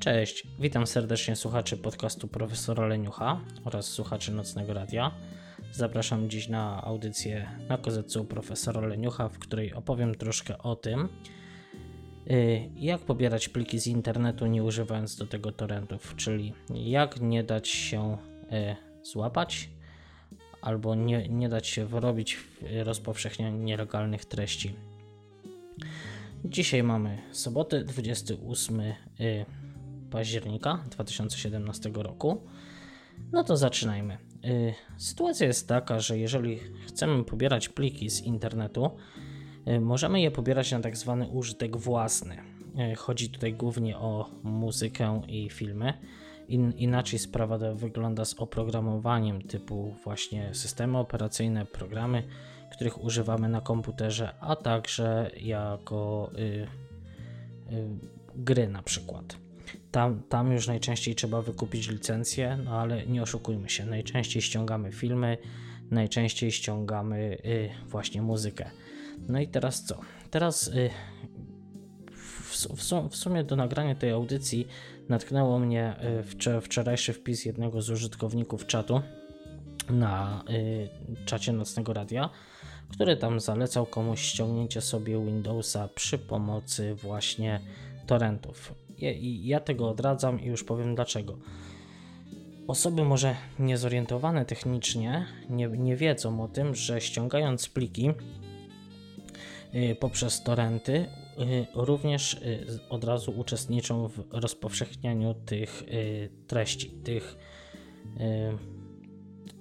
Cześć, witam serdecznie słuchaczy podcastu profesora Leniucha oraz słuchaczy Nocnego Radia. Zapraszam dziś na audycję na kozetcu profesora Leniucha, w której opowiem troszkę o tym, y, jak pobierać pliki z internetu nie używając do tego torrentów, czyli jak nie dać się y, złapać albo nie, nie dać się wyrobić w rozpowszechnianiu nielegalnych treści. Dzisiaj mamy sobotę 28 y, października 2017 roku. No to zaczynajmy. Y, sytuacja jest taka, że jeżeli chcemy pobierać pliki z internetu, y, możemy je pobierać na tak zwany użytek własny. Chodzi tutaj głównie o muzykę i filmy. In, inaczej sprawa wygląda z oprogramowaniem typu właśnie systemy operacyjne, programy, których używamy na komputerze, a także jako y, y, gry na przykład. Tam, tam już najczęściej trzeba wykupić licencję, no ale nie oszukujmy się, najczęściej ściągamy filmy, najczęściej ściągamy y, właśnie muzykę. No i teraz co? Teraz y, w, w, sumie do nagrania tej audycji natknęło mnie y, wczorajszy wpis jednego z użytkowników czatu na y, czacie Nocnego Radia, który tam zalecał komuś ściągnięcie sobie Windowsa przy pomocy właśnie torrentów. Ja, ja tego odradzam i już powiem dlaczego. Osoby może niezorientowane technicznie nie, nie wiedzą o tym, że ściągając pliki y, poprzez torrenty y, również y, od razu uczestniczą w rozpowszechnianiu tych treści, tych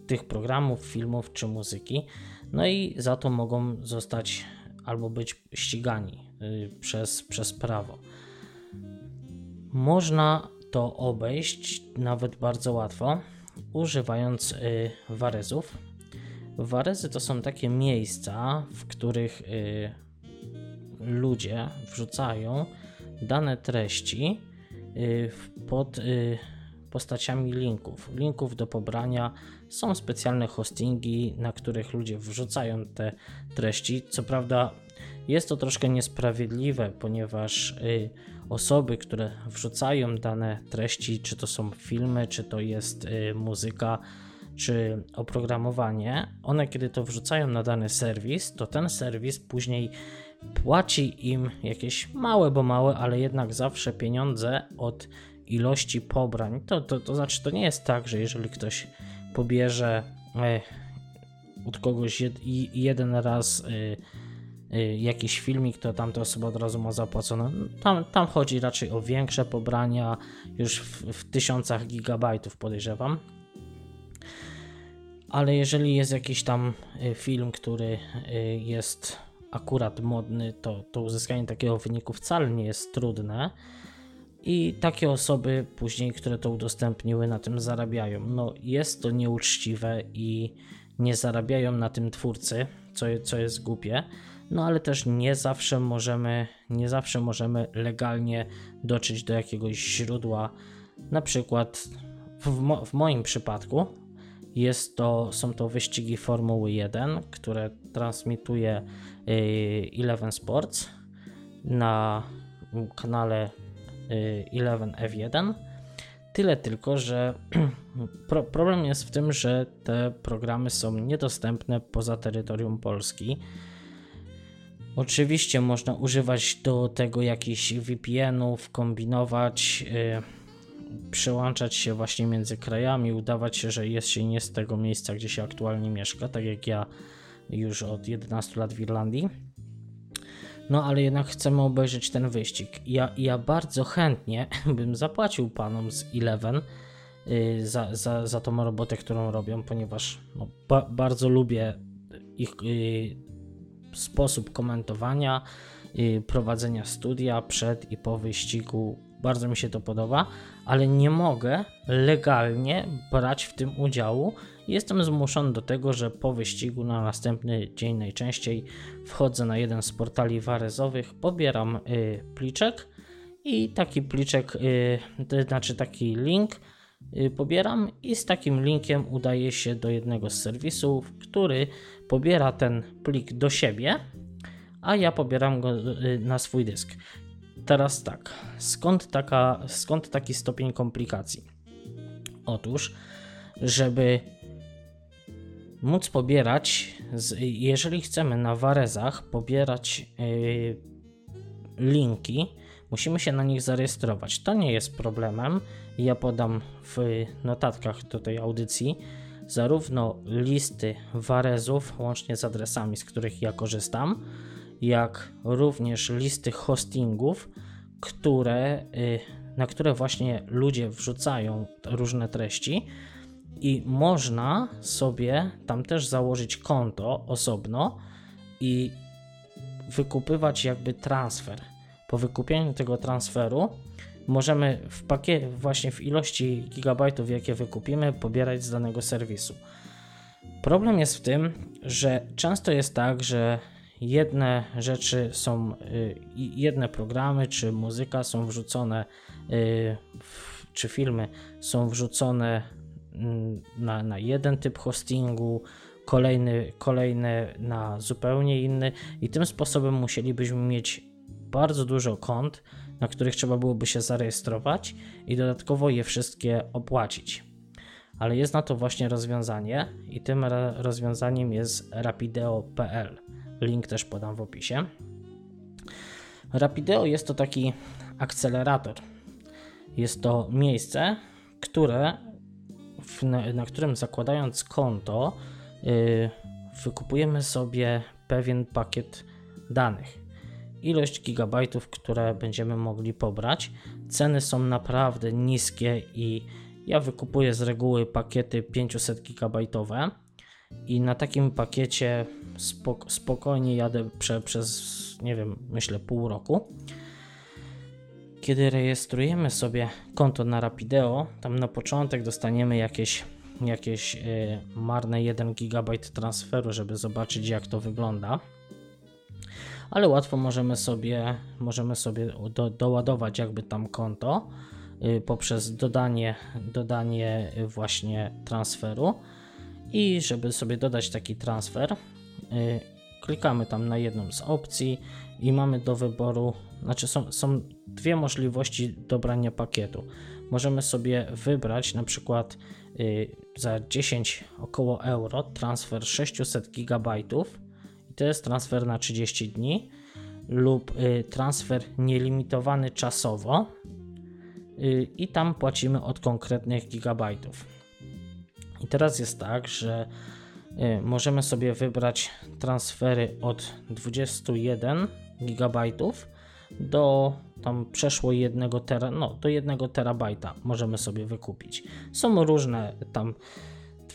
tych programów, filmów czy muzyki. No i za to mogą zostać albo być ścigani przez, przez prawo. Można to obejść nawet bardzo łatwo, używając y, warezów. Warezy to są takie miejsca, w których y, ludzie wrzucają dane treści pod postaciami linków. Linków do pobrania są specjalne hostingi, na których ludzie wrzucają te treści. Co prawda, jest to troszkę niesprawiedliwe, ponieważ y, osoby, które wrzucają dane treści, czy to są filmy, czy to jest y, muzyka, czy oprogramowanie, one kiedy to wrzucają na dany serwis, to ten serwis później płaci im jakieś małe, bo małe, ale jednak zawsze pieniądze od ilości pobrań. To, to, to znaczy, to nie jest tak, że jeżeli ktoś pobierze e, od kogoś jed, jeden raz e, jakiś filmik, to tamta osoba od razu ma zapłacone. Tam, tam chodzi raczej o większe pobrania, już w, w tysiącach gigabajtów podejrzewam. Ale jeżeli jest jakiś tam film, który jest akurat modny, to, to uzyskanie takiego wyniku wcale nie jest trudne. I takie osoby później, które to udostępniły, na tym zarabiają. No, jest to nieuczciwe i nie zarabiają na tym twórcy, co, co jest głupie. No ale też nie zawsze możemy, nie zawsze możemy legalnie dotrzeć do jakiegoś źródła. Na przykład w, mo w moim przypadku jest to, są to wyścigi Formuły 1, które transmituje yy, Eleven Sports na kanale 11F1. Tyle tylko, że pro problem jest w tym, że te programy są niedostępne poza terytorium Polski. Oczywiście można używać do tego jakichś VPN-ów, kombinować, yy, przełączać się właśnie między krajami, udawać się, że jest się nie z tego miejsca, gdzie się aktualnie mieszka, tak jak ja już od 11 lat w Irlandii no ale jednak chcemy obejrzeć ten wyścig. Ja, ja bardzo chętnie bym zapłacił panom z Eleven yy, za, za, za tą robotę, którą robią, ponieważ no, ba bardzo lubię ich yy, sposób komentowania, prowadzenia studia przed i po wyścigu. Bardzo mi się to podoba, ale nie mogę legalnie brać w tym udziału, Jestem zmuszony do tego, że po wyścigu na następny dzień najczęściej wchodzę na jeden z portali warezowych, pobieram y, pliczek i taki pliczek, y, to znaczy taki link pobieram i z takim linkiem udaję się do jednego z serwisów, który pobiera ten plik do siebie, a ja pobieram go y, na swój dysk. teraz tak, skąd, taka, skąd taki stopień komplikacji? Otóż, żeby móc pobierać, jeżeli chcemy na Warezach pobierać linki, musimy się na nich zarejestrować. To nie jest problemem. Ja podam w notatkach do tej audycji zarówno listy Warezów, łącznie z adresami, z których ja korzystam, jak również listy hostingów, które, y, na które właśnie ludzie wrzucają różne treści i można sobie tam też założyć konto osobno i wykupywać jakby transfer. Po wykupieniu tego transferu możemy w pakiecie, właśnie w ilości gigabajtów, jakie wykupimy, pobierać z danego serwisu. Problem jest w tym, że często jest tak, że jedne rzeczy są, y, jedne programy czy muzyka są wrzucone, y, czy filmy są wrzucone mm, na, na jeden typ hostingu, kolejny, kolejne na zupełnie inny, i tym sposobem musielibyśmy mieć bardzo dużo kont, na których trzeba byłoby się zarejestrować i dodatkowo je wszystkie opłacić. Ale jest na to właśnie rozwiązanie, i tym rozwiązaniem jest rapideo.pl. Link też podam w opisie. Rapideo jest to taki akcelerator. Jest to miejsce, które, na, na którym zakładając konto, yy, wykupujemy sobie pewien pakiet danych. Ilość gigabajtów, które będziemy mogli pobrać. Ceny są naprawdę niskie i ja wykupuję z reguły pakiety 500 gigabajtowe i na takim pakiecie spok spokojnie jadę prze, przez, nie wiem, myślę pół roku. Kiedy rejestrujemy sobie konto na Rapideo, tam na początek dostaniemy jakieś, jakieś yy, marne 1 GB transferu, żeby zobaczyć jak to wygląda. Ale łatwo możemy sobie, możemy sobie do, doładować jakby tam konto yy, poprzez dodanie, dodanie właśnie transferu i żeby sobie dodać taki transfer, yy, klikamy tam na jedną z opcji i mamy do wyboru, znaczy są, są dwie możliwości dobrania pakietu. Możemy sobie wybrać na przykład yy, za 10 około euro transfer 600 GB i to jest transfer na 30 dni lub yy, transfer nielimitowany czasowo y, i tam płacimy od konkretnych gigabajtów. I teraz jest tak, że y, możemy sobie wybrać transfery od 21 GB do tam przeszło 1 tera, no do 1 terabajta możemy sobie wykupić. Są różne tam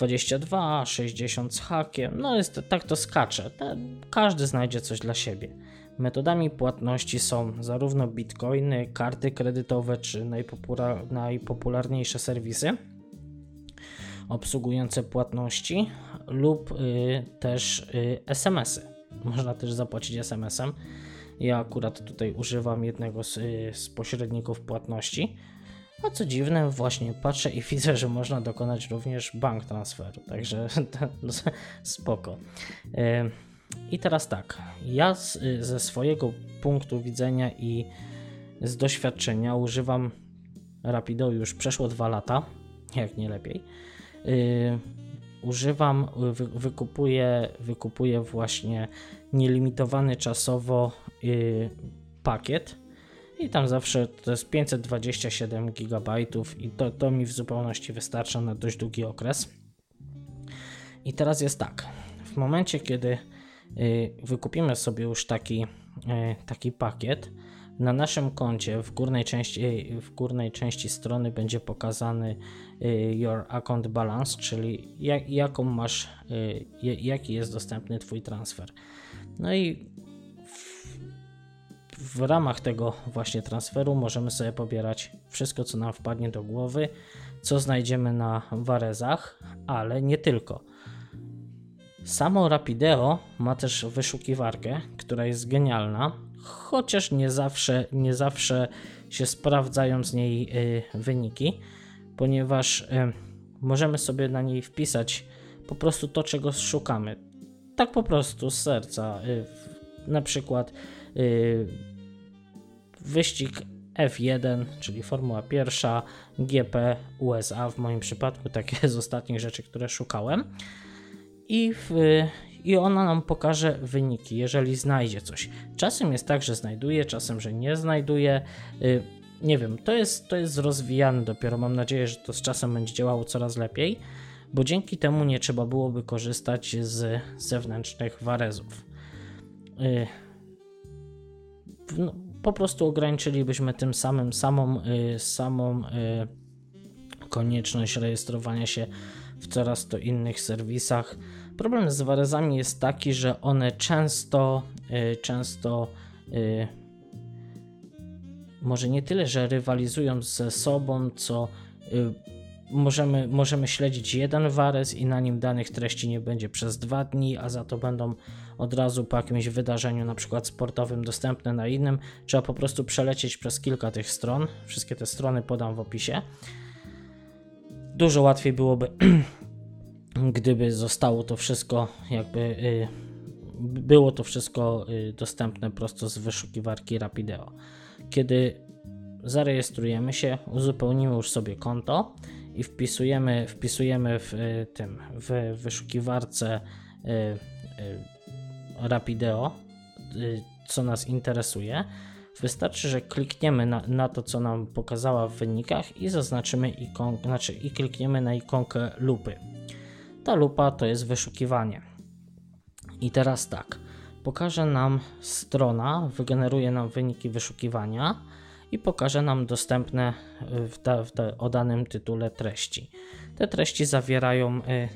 22, 60 z hakiem, no jest tak to skacze. Każdy znajdzie coś dla siebie. Metodami płatności są zarówno bitcoiny, karty kredytowe czy najpopularniejsze serwisy obsługujące płatności lub y, też y, SMS-y. Można też zapłacić SMS-em. Ja akurat tutaj używam jednego z, y, z pośredników płatności. A co dziwne, właśnie patrzę i widzę, że można dokonać również bank transferu, także no, spoko. I teraz tak, ja z, ze swojego punktu widzenia i z doświadczenia używam Rapido już przeszło dwa lata, jak nie lepiej. Używam, wy, wykupuję, wykupuję właśnie nielimitowany czasowo yy, pakiet i tam zawsze to jest 527 GB i to, to mi w zupełności wystarcza na dość długi okres. I teraz jest tak, w momencie kiedy yy, wykupimy sobie już taki, yy, taki pakiet, na naszym koncie w górnej części, w górnej części strony będzie pokazany y, Your Account Balance, czyli jak, jaką masz, y, jaki jest dostępny Twój transfer. No i w ramach tego właśnie transferu możemy sobie pobierać wszystko, co nam wpadnie do głowy, co znajdziemy na Warezach, ale nie tylko. Samo Rapideo ma też wyszukiwarkę, która jest genialna chociaż nie zawsze, nie zawsze się sprawdzają z niej y, wyniki, ponieważ y, możemy sobie na niej wpisać po prostu to, czego szukamy. Tak po prostu z serca. Y, na przykład wyścig F1, czyli Formuła pierwsza, GP USA w moim przypadku, takie z ostatnich rzeczy, które szukałem. I, w, I ona nam pokaże wyniki, jeżeli znajdzie coś. Czasem jest tak, że znajduje, czasem, że nie znajduje. Y, nie wiem, to jest, to jest rozwijane dopiero. Mam nadzieję, że to z czasem będzie działało coraz lepiej, bo dzięki temu nie trzeba byłoby korzystać z zewnętrznych warezów. Y, no, po prostu ograniczylibyśmy tym samym samą, y, samą konieczność rejestrowania się w coraz to innych serwisach. Problem z warezami jest taki, że one często, często może nie tyle, że rywalizują ze sobą, co y, możemy, możemy śledzić jeden warez i na nim danych treści nie będzie przez dwa dni, a za to będą od razu po jakimś wydarzeniu, na przykład sportowym, dostępne na innym. Trzeba po prostu przelecieć przez kilka tych stron. Wszystkie te strony podam w opisie. Dużo łatwiej byłoby, gdyby zostało to wszystko jakby. Y, było to wszystko y, dostępne prosto z wyszukiwarki Rapideo kiedy zarejestrujemy się, uzupełnimy już sobie konto i wpisujemy, wpisujemy w y, tym w wyszukiwarce y, y, Rapideo, co nas interesuje. Wystarczy, że klikniemy na, na, to, co nam pokazała w wynikach i zaznaczymy ikonkę, znaczy i klikniemy na ikonkę lupy. Ta lupa to jest wyszukiwanie. I teraz tak, pokaże nam strona, wygeneruje nam wyniki wyszukiwania i pokaże nam dostępne w, da, w da, o danym tytule treści. Te treści zawierają y,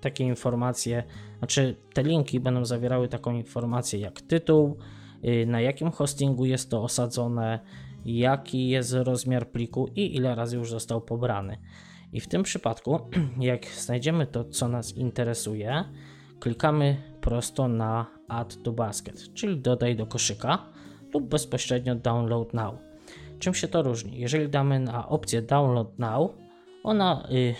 takie informacje, znaczy te linki będą zawierały taką informację jak tytuł, y, na jakim hostingu jest to osadzone, jaki jest rozmiar pliku i ile razy już został pobrany. I w tym przypadku, jak znajdziemy to, co nas interesuje, klikamy prosto na Add to Basket, czyli dodaj do koszyka lub bezpośrednio Download Now. Czym się to różni? Jeżeli damy na opcję Download Now, ona y,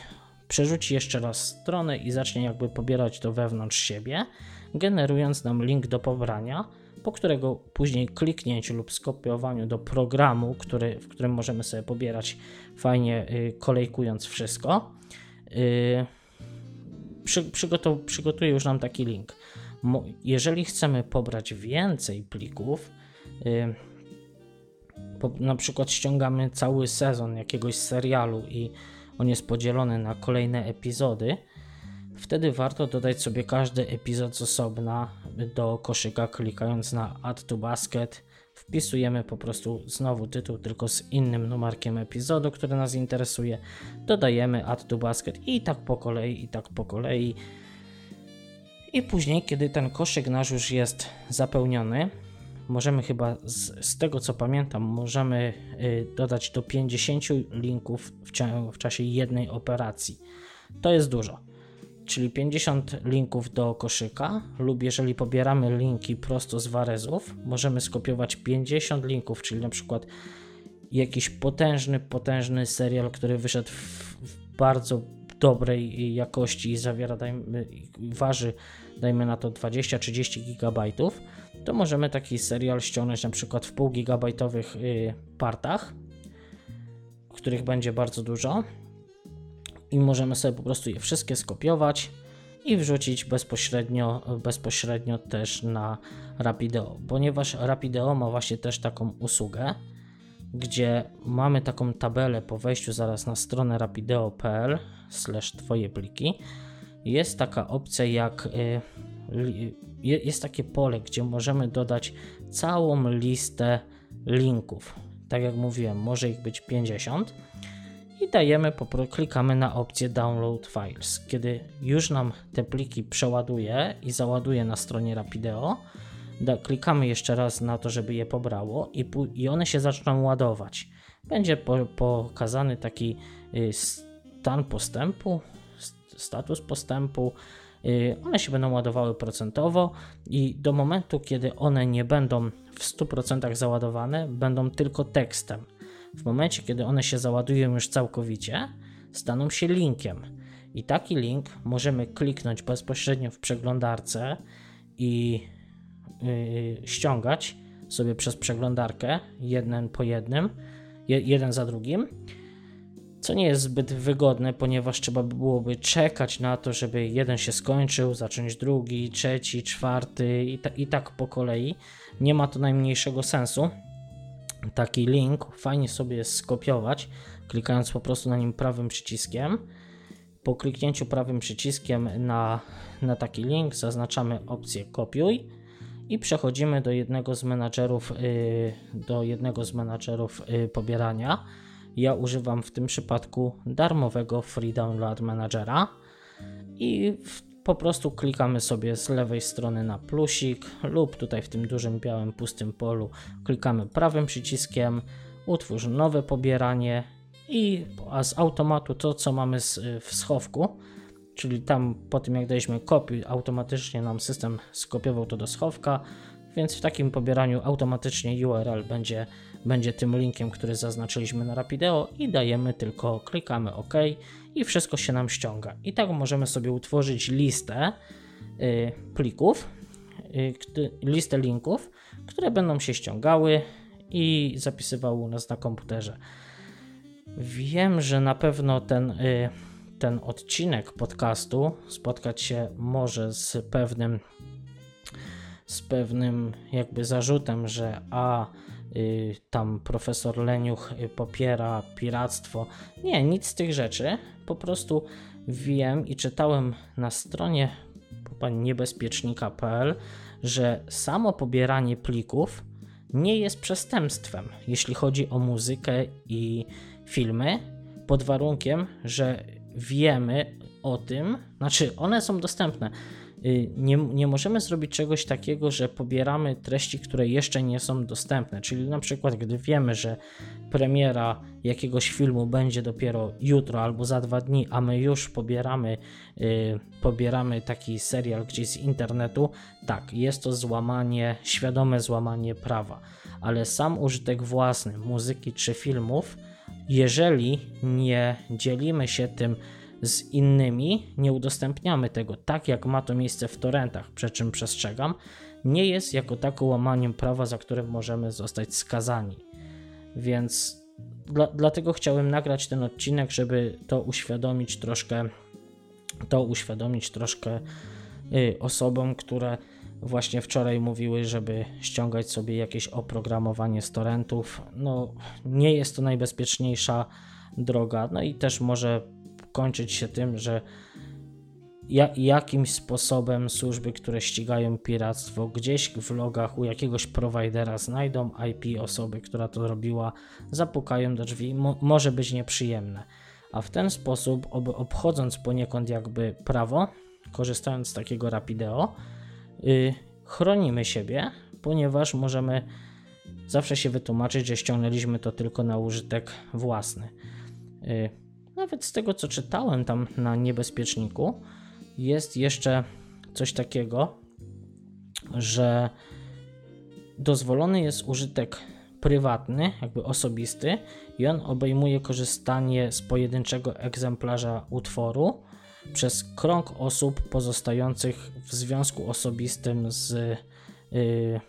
przerzuci jeszcze raz stronę i zacznie jakby pobierać to wewnątrz siebie, generując nam link do pobrania, po którego później kliknięciu lub skopiowaniu do programu, który, w którym możemy sobie pobierać fajnie y, kolejkując wszystko. Y, przy, przygotow, przygotuje już nam taki link. Jeżeli chcemy pobrać więcej plików, yy, po, na przykład ściągamy cały sezon jakiegoś serialu i on jest podzielony na kolejne epizody, wtedy warto dodać sobie każdy epizod z osobna do koszyka, klikając na Add to Basket wpisujemy po prostu znowu tytuł, tylko z innym numerkiem epizodu, który nas interesuje, dodajemy add to basket i tak po kolei, i tak po kolei. I później, kiedy ten koszyk nasz już jest zapełniony, możemy chyba z, z tego co pamiętam, możemy y, dodać do 50 linków w, w czasie jednej operacji. To jest dużo czyli 50 linków do koszyka, lub jeżeli pobieramy linki prosto z warezów, możemy skopiować 50 linków, czyli na przykład jakiś potężny, potężny serial, który wyszedł w, w bardzo dobrej jakości i zawiera, dajmy, waży, dajmy na to 20-30 gigabajtów, to możemy taki serial ściągnąć na przykład w pół gigabajtowych y, partach, których będzie bardzo dużo i możemy sobie po prostu je wszystkie skopiować i wrzucić bezpośrednio, bezpośrednio też na Rapideo, ponieważ Rapideo ma właśnie też taką usługę, gdzie mamy taką tabelę po wejściu zaraz na stronę rapideo.pl twoje pliki. Jest taka opcja jak y, jest takie pole, gdzie możemy dodać całą listę linków. Tak jak mówiłem, może ich być 50 i dajemy, klikamy na opcję Download Files. Kiedy już nam te pliki przeładuje i załaduje na stronie Rapideo, da, klikamy jeszcze raz na to, żeby je pobrało i, i one się zaczną ładować. Będzie po, pokazany taki y, stan postępu, status postępu. Y, one się będą ładowały procentowo i do momentu, kiedy one nie będą w 100% załadowane, będą tylko tekstem w momencie, kiedy one się załadują już całkowicie, staną się linkiem. I taki link możemy kliknąć bezpośrednio w przeglądarce i yy, ściągać sobie przez przeglądarkę, jeden po jednym, jeden za drugim co nie jest zbyt wygodne, ponieważ trzeba byłoby czekać na to, żeby jeden się skończył, zacząć drugi, trzeci, czwarty i, ta, i tak po kolei. Nie ma to najmniejszego sensu. Taki link fajnie sobie skopiować, klikając po prostu na nim prawym przyciskiem. Po kliknięciu prawym przyciskiem na, na taki link zaznaczamy opcję kopiuj i przechodzimy do jednego z menadżerów, yy, do jednego z menadżerów yy, pobierania ja używam w tym przypadku darmowego Free Download Managera i po prostu klikamy sobie z lewej strony na plusik lub tutaj w tym dużym białym pustym polu klikamy prawym przyciskiem, utwórz nowe pobieranie i z automatu to co mamy w schowku, czyli tam po tym jak daliśmy kopiuj, automatycznie nam system skopiował to do schowka, więc w takim pobieraniu automatycznie URL będzie będzie tym linkiem, który zaznaczyliśmy na Rapideo i dajemy tylko, klikamy OK i wszystko się nam ściąga. I tak możemy sobie utworzyć listę y, plików, y, listę linków, które będą się ściągały i zapisywały u nas na komputerze. Wiem, że na pewno ten, y, ten odcinek podcastu spotkać się może z pewnym z pewnym jakby zarzutem, że a tam profesor Leniuch y, popiera piractwo. Nie, nic z tych rzeczy. Po prostu wiem i czytałem na stronie niebezpiecznika.pl, że samo pobieranie plików nie jest przestępstwem, jeśli chodzi o muzykę i filmy, pod warunkiem, że wiemy o tym, znaczy one są dostępne. Y, nie, nie możemy zrobić czegoś takiego, że pobieramy treści, które jeszcze nie są dostępne. Czyli na przykład, gdy wiemy, że premiera jakiegoś filmu będzie dopiero jutro albo za dwa dni, a my już pobieramy, yy, pobieramy taki serial gdzieś z internetu, tak, jest to złamanie, świadome złamanie prawa. Ale sam użytek własny muzyki czy filmów, jeżeli nie dzielimy się tym, z innymi, nie udostępniamy tego tak, jak ma to miejsce w torrentach, przy czym przestrzegam, nie jest jako tako łamaniem prawa, za które możemy zostać skazani. Więc dla, dlatego chciałem nagrać ten odcinek, żeby to uświadomić troszkę, to uświadomić troszkę y, osobom, które właśnie wczoraj mówiły, żeby ściągać sobie jakieś oprogramowanie z torrentów. No, nie jest to najbezpieczniejsza droga, no i też może kończyć się tym, że ja, jakimś sposobem służby, które ścigają piractwo, gdzieś w logach u jakiegoś prowajdera znajdą IP osoby, która to robiła, zapukają do drzwi, mo, może być nieprzyjemne. A w ten sposób, ob, obchodząc poniekąd jakby prawo, korzystając z takiego rapideo, yy, chronimy siebie, ponieważ możemy zawsze się wytłumaczyć, że ściągnęliśmy to tylko na użytek własny. Yy, nawet z tego co czytałem tam na niebezpieczniku, jest jeszcze coś takiego, że dozwolony jest użytek prywatny, jakby osobisty, i on obejmuje korzystanie z pojedynczego egzemplarza utworu przez krąg osób pozostających w związku osobistym z, yy,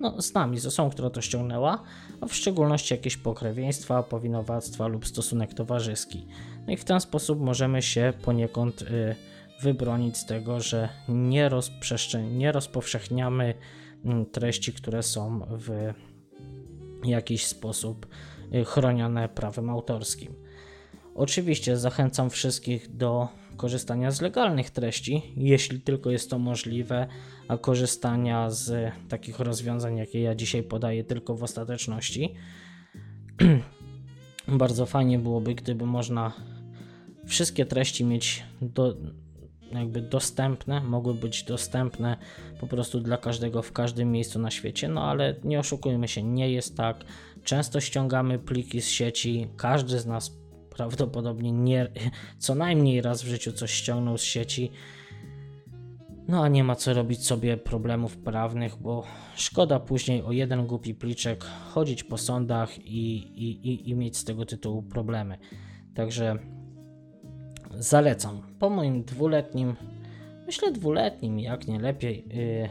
no, z nami, z osobą, która to ściągnęła, a w szczególności jakieś pokrewieństwa, powinowactwa lub stosunek towarzyski. No i w ten sposób możemy się poniekąd y, wybronić z tego, że nie, nie rozpowszechniamy mm, treści, które są w jakiś sposób y, chronione prawem autorskim. Oczywiście zachęcam wszystkich do korzystania z legalnych treści, jeśli tylko jest to możliwe, korzystania z takich rozwiązań, jakie ja dzisiaj podaję, tylko w ostateczności. Bardzo fajnie byłoby, gdyby można wszystkie treści mieć do, jakby dostępne, mogły być dostępne po prostu dla każdego w każdym miejscu na świecie, no ale nie oszukujmy się, nie jest tak. Często ściągamy pliki z sieci, każdy z nas prawdopodobnie nie, co najmniej raz w życiu coś ściągnął z sieci. No a nie ma co robić sobie problemów prawnych, bo szkoda później o jeden głupi pliczek chodzić po sądach i, i, i, i mieć z tego tytułu problemy. Także zalecam. Po moim dwuletnim, myślę dwuletnim, jak nie lepiej, yy,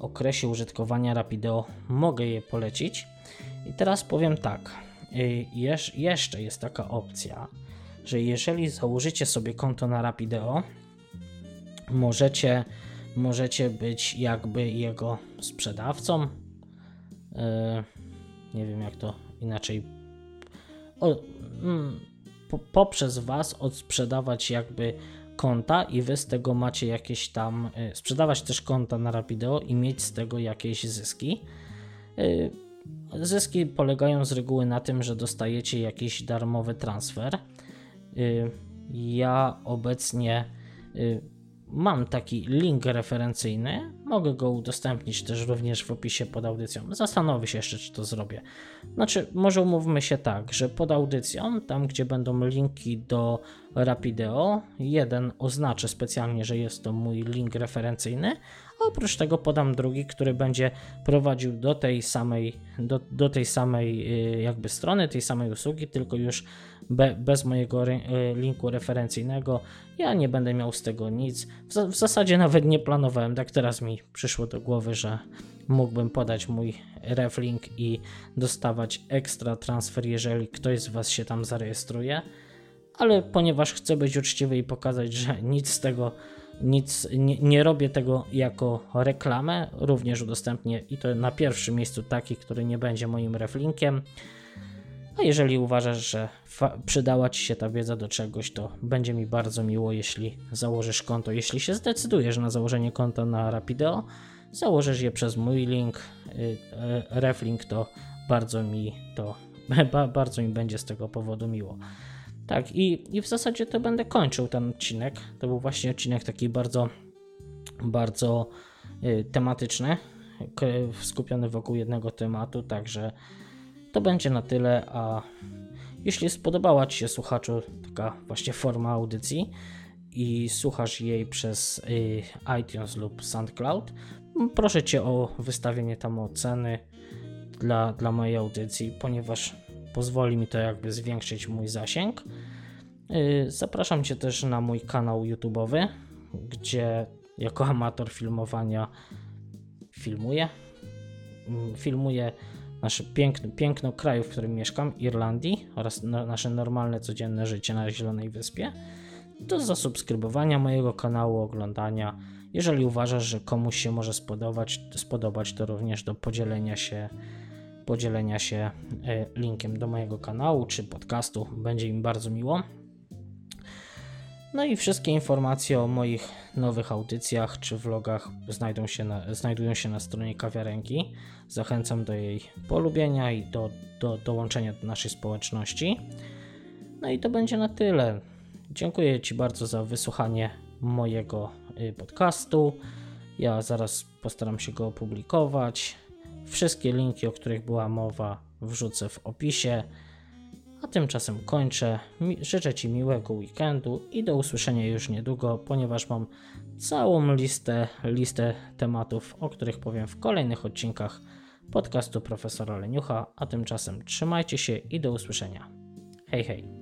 okresie użytkowania Rapido mogę je polecić. I teraz powiem tak. Y, jesz, jeszcze jest taka opcja, że jeżeli założycie sobie konto na Rapideo, możecie, możecie być jakby jego sprzedawcą. Y, nie wiem jak to inaczej. O, mm, po, poprzez Was odsprzedawać jakby konta i Wy z tego macie jakieś tam, y, sprzedawać też konta na Rapideo i mieć z tego jakieś zyski. Zyski polegają z reguły na tym, że dostajecie jakiś darmowy transfer. Ja obecnie mam taki link referencyjny. Mogę go udostępnić też również w opisie pod audycją. Zastanowię się jeszcze, czy to zrobię. Znaczy, może umówmy się tak, że pod audycją, tam gdzie będą linki do Rapideo, jeden oznaczę specjalnie, że jest to mój link referencyjny, Oprócz tego podam drugi, który będzie prowadził do tej samej, do, do tej samej y, jakby strony, tej samej usługi, tylko już be, bez mojego y, linku referencyjnego. Ja nie będę miał z tego nic. W, w zasadzie nawet nie planowałem, tak teraz mi przyszło do głowy, że mógłbym podać mój reflink i dostawać ekstra transfer, jeżeli ktoś z Was się tam zarejestruje. Ale ponieważ chcę być uczciwy i pokazać, że nic z tego nic, nie, nie, robię tego jako reklamę, również udostępnię i to na pierwszym miejscu taki, który nie będzie moim reflinkiem. A jeżeli uważasz, że przydała Ci się ta wiedza do czegoś, to będzie mi bardzo miło, jeśli założysz konto. Jeśli się zdecydujesz na założenie konta na Rapido, założysz je przez mój link, y, reflink, to bardzo mi to bardzo mi będzie z tego powodu miło. Tak, i, i w zasadzie to będę kończył ten odcinek. To był właśnie odcinek taki bardzo, bardzo y, tematyczny, skupiony wokół jednego tematu, także to będzie na tyle, a jeśli spodobała Ci się słuchaczu taka właśnie forma audycji i słuchasz jej przez y, iTunes lub SoundCloud, proszę Cię o wystawienie tam oceny dla, dla mojej audycji, ponieważ pozwoli mi to jakby zwiększyć mój zasięg. Y, zapraszam Cię też na mój kanał YouTube'owy, gdzie jako amator filmowania filmuję. Mm, filmuję nasze piękne, piękno kraju, w którym mieszkam, Irlandii oraz nasze normalne, codzienne życie na Zielonej Wyspie. Do zasubskrybowania mojego kanału, oglądania. Jeżeli uważasz, że komuś się może spodobać, spodobać to również do podzielenia się podzielenia się e, linkiem do mojego kanału czy podcastu. Będzie mi bardzo miło. No i wszystkie informacje o moich nowych audycjach czy vlogach znajdą się na, znajdują się na stronie kawiarenki. Zachęcam do jej polubienia i do, do dołączenia do naszej społeczności. No i to będzie na tyle. Dziękuję Ci bardzo za wysłuchanie mojego y, podcastu. Ja zaraz postaram się go opublikować. Wszystkie linki, o których była mowa, wrzucę w opisie. A tymczasem kończę. Życzę Ci miłego weekendu i do usłyszenia już niedługo, ponieważ mam całą listę, listę tematów, o których powiem w kolejnych odcinkach podcastu profesora Leniucha. A tymczasem trzymajcie się i do usłyszenia. Hej, hej.